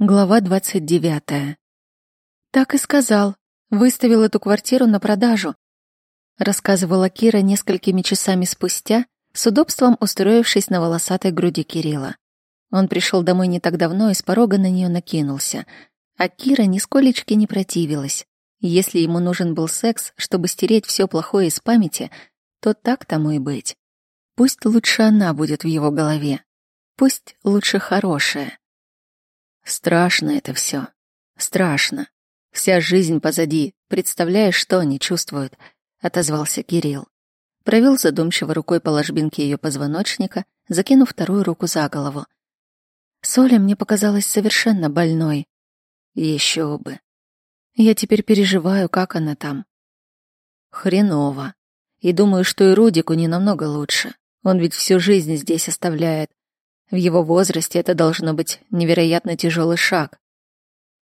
Глава двадцать девятая. Так и сказал. Выставил эту квартиру на продажу. Рассказывала Кира несколькими часами спустя, с удобством устроившись на волосатой груди Кирилла. Он пришел домой не так давно и с порога на нее накинулся. А Кира нисколечки не противилась. Если ему нужен был секс, чтобы стереть все плохое из памяти, то так тому и быть. Пусть лучше она будет в его голове. Пусть лучше хорошая. Страшно это все. Страшно. Вся жизнь позади. Представляешь, что они чувствуют? Отозвался Кирилл. Провел задумчиво рукой по ложбинке ее позвоночника, закинув вторую руку за голову. Соля мне показалась совершенно больной. Еще бы. Я теперь переживаю, как она там. Хреново. И думаю, что и Рудику не намного лучше. Он ведь всю жизнь здесь оставляет, в его возрасте это должно быть невероятно тяжелый шаг.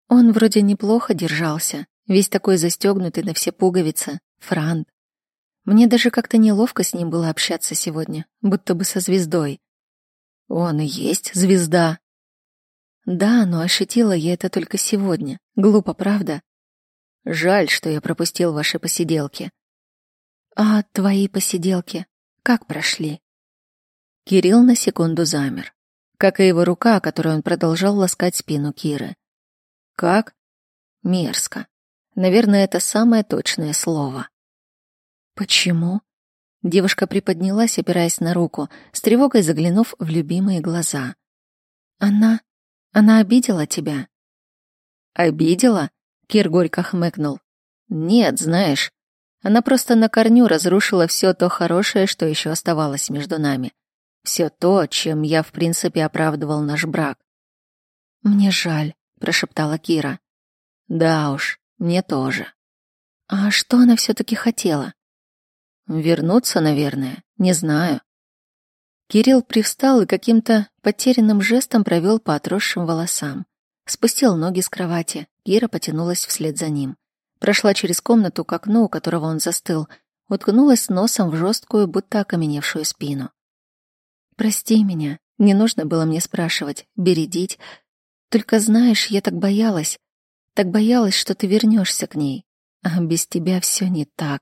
Он вроде неплохо держался, весь такой застегнутый на все пуговицы, франт. Мне даже как-то неловко с ним было общаться сегодня, будто бы со звездой. Он и есть звезда. Да, но ощутила я это только сегодня. Глупо, правда? Жаль, что я пропустил ваши посиделки. А твои посиделки как прошли? Кирилл на секунду замер, как и его рука, которой он продолжал ласкать спину Киры. Как? Мерзко. Наверное, это самое точное слово. Почему? Девушка приподнялась, опираясь на руку, с тревогой заглянув в любимые глаза. Она... она обидела тебя? Обидела? Кир горько хмыкнул. Нет, знаешь, она просто на корню разрушила все то хорошее, что еще оставалось между нами. Все то, чем я, в принципе, оправдывал наш брак. «Мне жаль», — прошептала Кира. «Да уж, мне тоже». «А что она все-таки хотела?» «Вернуться, наверное, не знаю». Кирилл привстал и каким-то потерянным жестом провел по отросшим волосам. Спустил ноги с кровати. Кира потянулась вслед за ним. Прошла через комнату к окну, у которого он застыл, уткнулась носом в жесткую, будто окаменевшую спину. Прости меня, не нужно было мне спрашивать, бередить. Только знаешь, я так боялась, так боялась, что ты вернешься к ней. А без тебя все не так.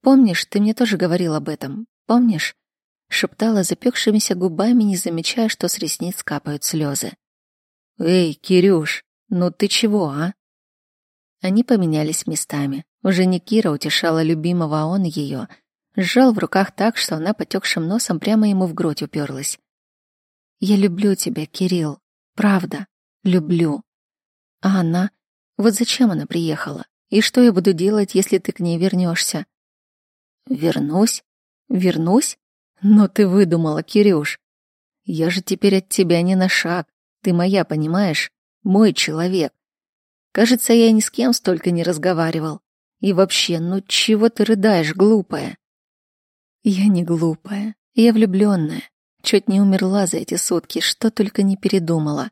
Помнишь, ты мне тоже говорил об этом, помнишь? Шептала запекшимися губами, не замечая, что с ресниц капают слезы. «Эй, Кирюш, ну ты чего, а?» Они поменялись местами. Уже не Кира утешала любимого, а он ее — сжал в руках так, что она потекшим носом прямо ему в грудь уперлась. «Я люблю тебя, Кирилл. Правда. Люблю». А она? Вот зачем она приехала? И что я буду делать, если ты к ней вернешься? Вернусь? Вернусь? Но ты выдумала, Кирюш. Я же теперь от тебя не на шаг. Ты моя, понимаешь? Мой человек. Кажется, я ни с кем столько не разговаривал. И вообще, ну чего ты рыдаешь, глупая? Я не глупая, я влюбленная. Чуть не умерла за эти сутки, что только не передумала.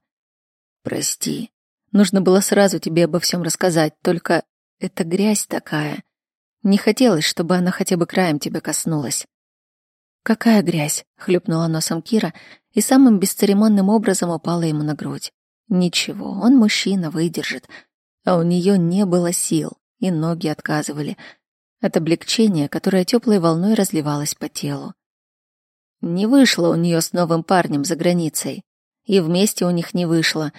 Прости. Нужно было сразу тебе обо всем рассказать, только это грязь такая. Не хотелось, чтобы она хотя бы краем тебя коснулась. Какая грязь? хлюпнула носом Кира и самым бесцеремонным образом упала ему на грудь. Ничего, он мужчина, выдержит. А у нее не было сил, и ноги отказывали — от облегчения, которое теплой волной разливалось по телу. Не вышло у нее с новым парнем за границей, и вместе у них не вышло.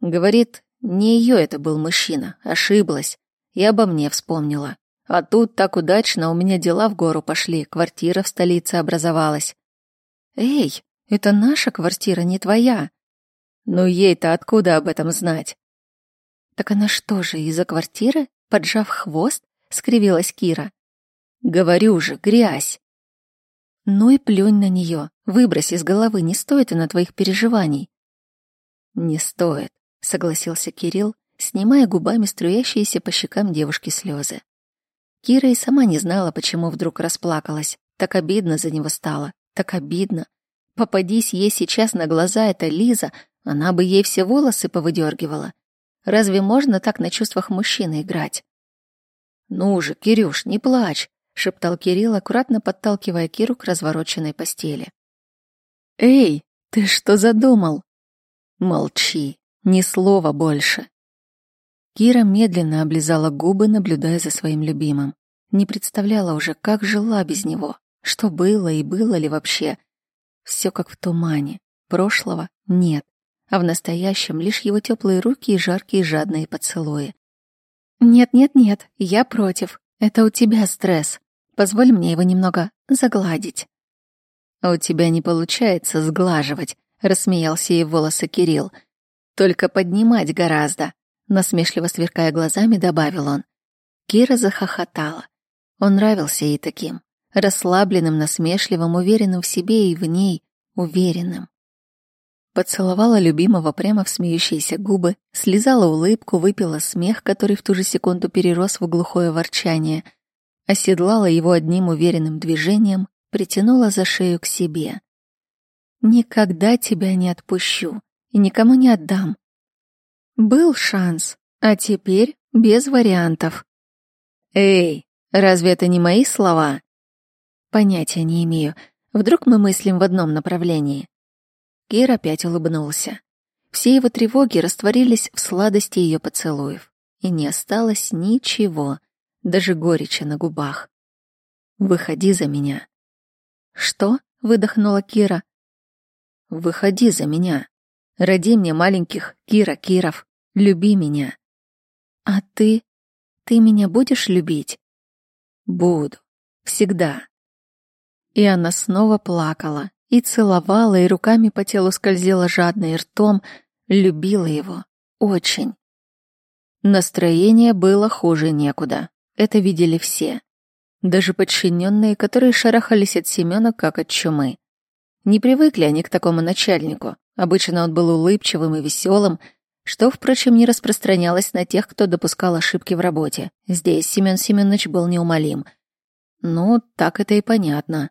Говорит, не ее это был мужчина, ошиблась, и обо мне вспомнила. А тут так удачно у меня дела в гору пошли, квартира в столице образовалась. Эй, это наша квартира, не твоя. Ну ей-то откуда об этом знать? Так она что же, из-за квартиры, поджав хвост, — скривилась Кира. «Говорю же, грязь!» «Ну и плюнь на нее, выбрось из головы, не стоит она твоих переживаний». «Не стоит», — согласился Кирилл, снимая губами струящиеся по щекам девушки слезы. Кира и сама не знала, почему вдруг расплакалась. Так обидно за него стало, так обидно. Попадись ей сейчас на глаза эта Лиза, она бы ей все волосы повыдергивала. Разве можно так на чувствах мужчины играть? «Ну же, Кирюш, не плачь!» — шептал Кирилл, аккуратно подталкивая Киру к развороченной постели. «Эй, ты что задумал?» «Молчи!» Ни слова больше. Кира медленно облизала губы, наблюдая за своим любимым. Не представляла уже, как жила без него, что было и было ли вообще. Все как в тумане. Прошлого нет, а в настоящем лишь его теплые руки и жаркие жадные поцелуи. «Нет-нет-нет, я против. Это у тебя стресс. Позволь мне его немного загладить». «А у тебя не получается сглаживать», — рассмеялся ей волосы Кирилл. «Только поднимать гораздо», — насмешливо сверкая глазами, добавил он. Кира захохотала. Он нравился ей таким, расслабленным, насмешливым, уверенным в себе и в ней, уверенным. Поцеловала любимого прямо в смеющиеся губы, слезала улыбку, выпила смех, который в ту же секунду перерос в глухое ворчание, оседлала его одним уверенным движением, притянула за шею к себе. «Никогда тебя не отпущу и никому не отдам». Был шанс, а теперь без вариантов. «Эй, разве это не мои слова?» Понятия не имею. Вдруг мы мыслим в одном направлении. Кир опять улыбнулся. Все его тревоги растворились в сладости ее поцелуев, и не осталось ничего, даже горечи на губах. «Выходи за меня». «Что?» — выдохнула Кира. «Выходи за меня. Роди мне маленьких Кира Киров. Люби меня». «А ты? Ты меня будешь любить?» «Буду. Всегда». И она снова плакала, и целовала, и руками по телу скользила жадно и ртом, любила его. Очень. Настроение было хуже некуда. Это видели все. Даже подчиненные, которые шарахались от Семена как от чумы. Не привыкли они к такому начальнику. Обычно он был улыбчивым и веселым, что, впрочем, не распространялось на тех, кто допускал ошибки в работе. Здесь Семен Семенович был неумолим. Ну, так это и понятно.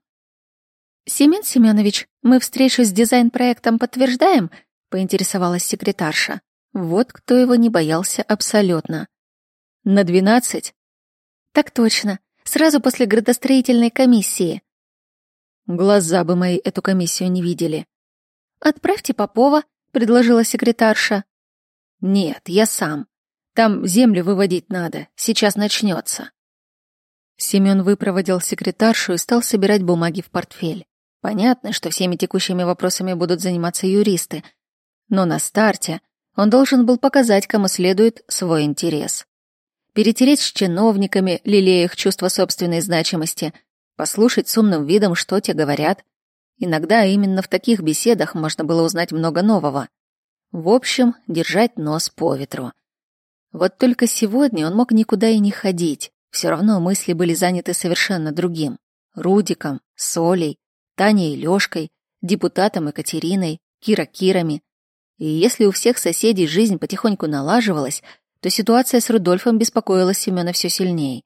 «Семен Семенович, мы встречу с дизайн-проектом подтверждаем?» — поинтересовалась секретарша. Вот кто его не боялся абсолютно. «На двенадцать?» «Так точно. Сразу после градостроительной комиссии». Глаза бы мои эту комиссию не видели. «Отправьте Попова», — предложила секретарша. «Нет, я сам. Там землю выводить надо. Сейчас начнется». Семен выпроводил секретаршу и стал собирать бумаги в портфель. Понятно, что всеми текущими вопросами будут заниматься юристы, но на старте он должен был показать, кому следует, свой интерес. Перетереть с чиновниками, лелея их чувство собственной значимости, послушать с умным видом, что те говорят. Иногда именно в таких беседах можно было узнать много нового. В общем, держать нос по ветру. Вот только сегодня он мог никуда и не ходить. Все равно мысли были заняты совершенно другим. Рудиком, Солей, Таней и Лёшкой, депутатом Екатериной, Кира Кирами. И если у всех соседей жизнь потихоньку налаживалась, то ситуация с Рудольфом беспокоила Семёна все сильнее.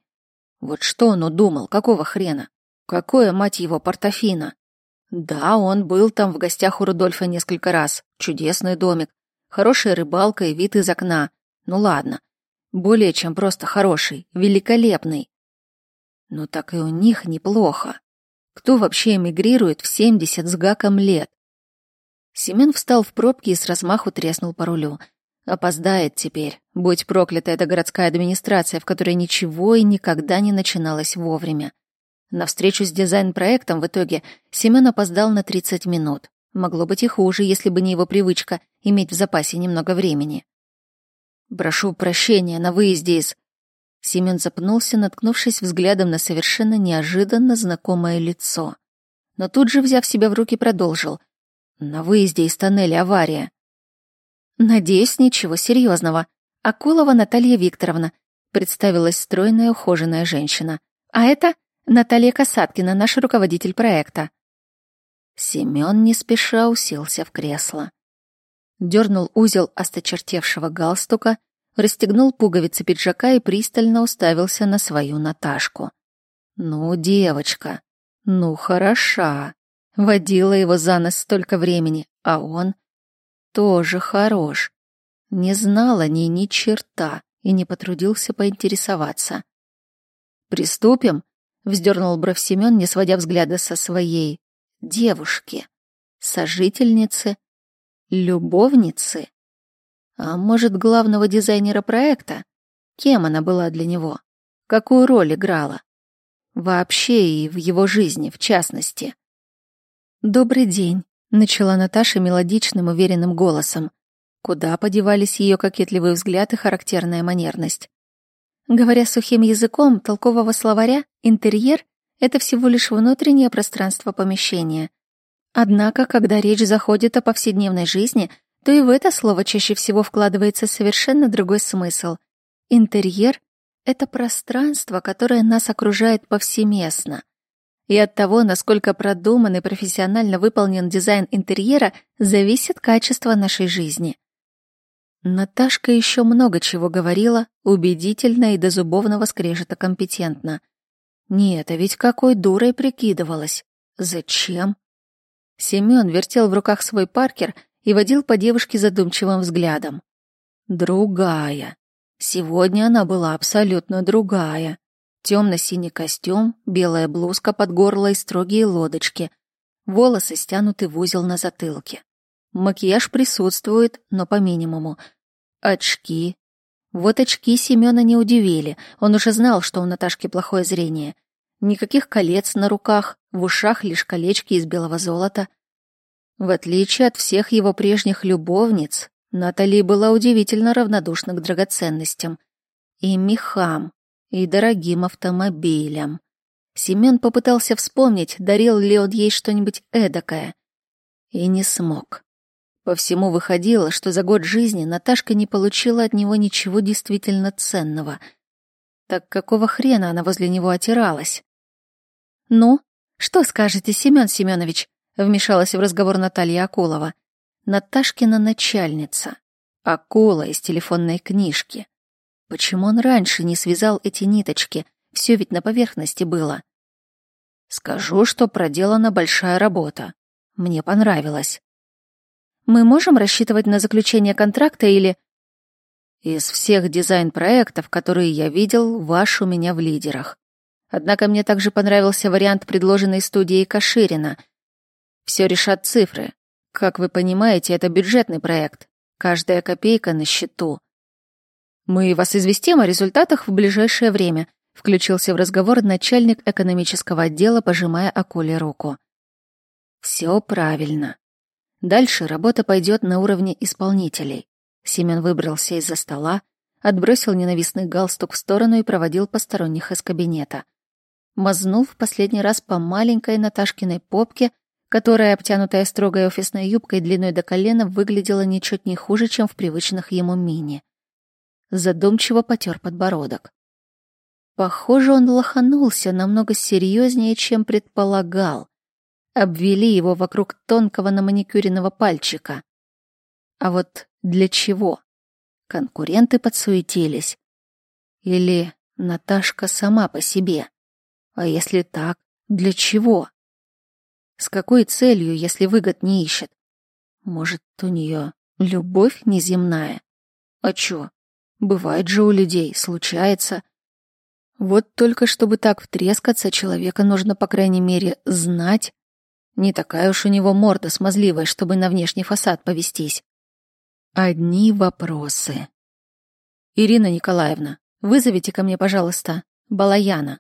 Вот что он удумал, какого хрена? Какое, мать его, портофино? Да, он был там в гостях у Рудольфа несколько раз. Чудесный домик. Хорошая рыбалка и вид из окна. Ну ладно. Более чем просто хороший, великолепный. Ну так и у них неплохо. Кто вообще эмигрирует в 70 с гаком лет? Семен встал в пробке и с размаху треснул по рулю. Опоздает теперь. Будь проклята эта городская администрация, в которой ничего и никогда не начиналось вовремя. На встречу с дизайн-проектом в итоге Семен опоздал на 30 минут. Могло быть и хуже, если бы не его привычка иметь в запасе немного времени. «Прошу прощения на выезде из...» Семен запнулся, наткнувшись взглядом на совершенно неожиданно знакомое лицо. Но тут же, взяв себя в руки, продолжил. На выезде из тоннеля авария. «Надеюсь, ничего серьезного. Акулова Наталья Викторовна», представилась стройная ухоженная женщина. «А это Наталья Касаткина, наш руководитель проекта». Семен не спеша уселся в кресло. Дернул узел осточертевшего галстука — расстегнул пуговицы пиджака и пристально уставился на свою Наташку. «Ну, девочка, ну, хороша. Водила его за нос столько времени, а он тоже хорош. Не знала ни ни черта и не потрудился поинтересоваться. «Приступим?» — вздернул бровь Семен, не сводя взгляда со своей девушки, сожительницы, любовницы. А может, главного дизайнера проекта? Кем она была для него? Какую роль играла? Вообще и в его жизни, в частности. «Добрый день», — начала Наташа мелодичным, уверенным голосом. Куда подевались ее кокетливый взгляд и характерная манерность? Говоря сухим языком толкового словаря, интерьер — это всего лишь внутреннее пространство помещения. Однако, когда речь заходит о повседневной жизни, то и в это слово чаще всего вкладывается совершенно другой смысл. Интерьер — это пространство, которое нас окружает повсеместно. И от того, насколько продуман и профессионально выполнен дизайн интерьера, зависит качество нашей жизни. Наташка еще много чего говорила, убедительно и до зубовного скрежета компетентно. Нет, а ведь какой дурой прикидывалась. Зачем? Семён вертел в руках свой паркер и водил по девушке задумчивым взглядом. Другая. Сегодня она была абсолютно другая. Темно-синий костюм, белая блузка под горло и строгие лодочки. Волосы стянуты в узел на затылке. Макияж присутствует, но по минимуму. Очки. Вот очки Семёна не удивили. Он уже знал, что у Наташки плохое зрение. Никаких колец на руках, в ушах лишь колечки из белого золота. В отличие от всех его прежних любовниц, Натали была удивительно равнодушна к драгоценностям. И мехам, и дорогим автомобилям. Семён попытался вспомнить, дарил ли он ей что-нибудь эдакое. И не смог. По всему выходило, что за год жизни Наташка не получила от него ничего действительно ценного. Так какого хрена она возле него отиралась? «Ну, что скажете, Семен Семенович?» — вмешалась в разговор Наталья Акулова. Наташкина начальница. Акула из телефонной книжки. Почему он раньше не связал эти ниточки? Все ведь на поверхности было. Скажу, что проделана большая работа. Мне понравилось. Мы можем рассчитывать на заключение контракта или... Из всех дизайн-проектов, которые я видел, ваш у меня в лидерах. Однако мне также понравился вариант, предложенный студией Каширина. Все решат цифры. Как вы понимаете, это бюджетный проект. Каждая копейка на счету. Мы вас известим о результатах в ближайшее время, включился в разговор начальник экономического отдела, пожимая Акуле руку. Все правильно. Дальше работа пойдет на уровне исполнителей. Семен выбрался из-за стола, отбросил ненавистный галстук в сторону и проводил посторонних из кабинета. Мазнул в последний раз по маленькой Наташкиной попке, которая, обтянутая строгой офисной юбкой длиной до колена, выглядела ничуть не хуже, чем в привычных ему мини. Задумчиво потер подбородок. Похоже, он лоханулся намного серьезнее, чем предполагал обвели его вокруг тонкого наманикюренного пальчика. А вот для чего? Конкуренты подсуетились. Или Наташка сама по себе? А если так, для чего? С какой целью, если выгод не ищет? Может, у нее любовь неземная? А чё? Бывает же у людей, случается. Вот только чтобы так втрескаться, человека нужно, по крайней мере, знать, не такая уж у него морда смазливая, чтобы на внешний фасад повестись. Одни вопросы. Ирина Николаевна, вызовите ко мне, пожалуйста, Балаяна.